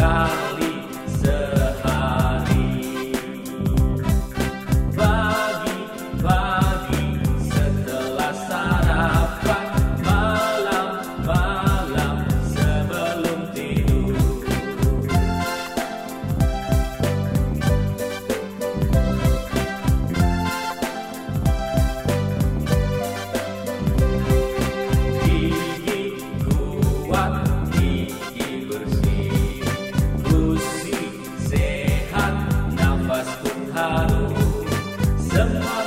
God. Brahma